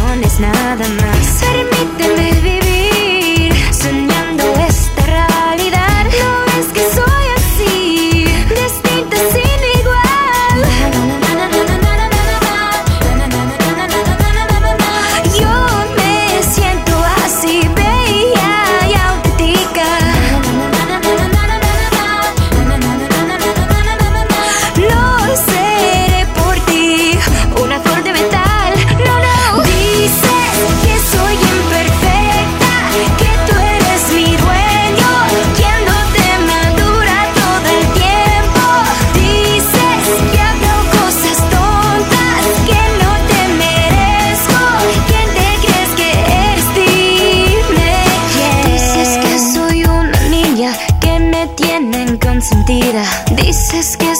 emociones nada más. Permíteme. Es que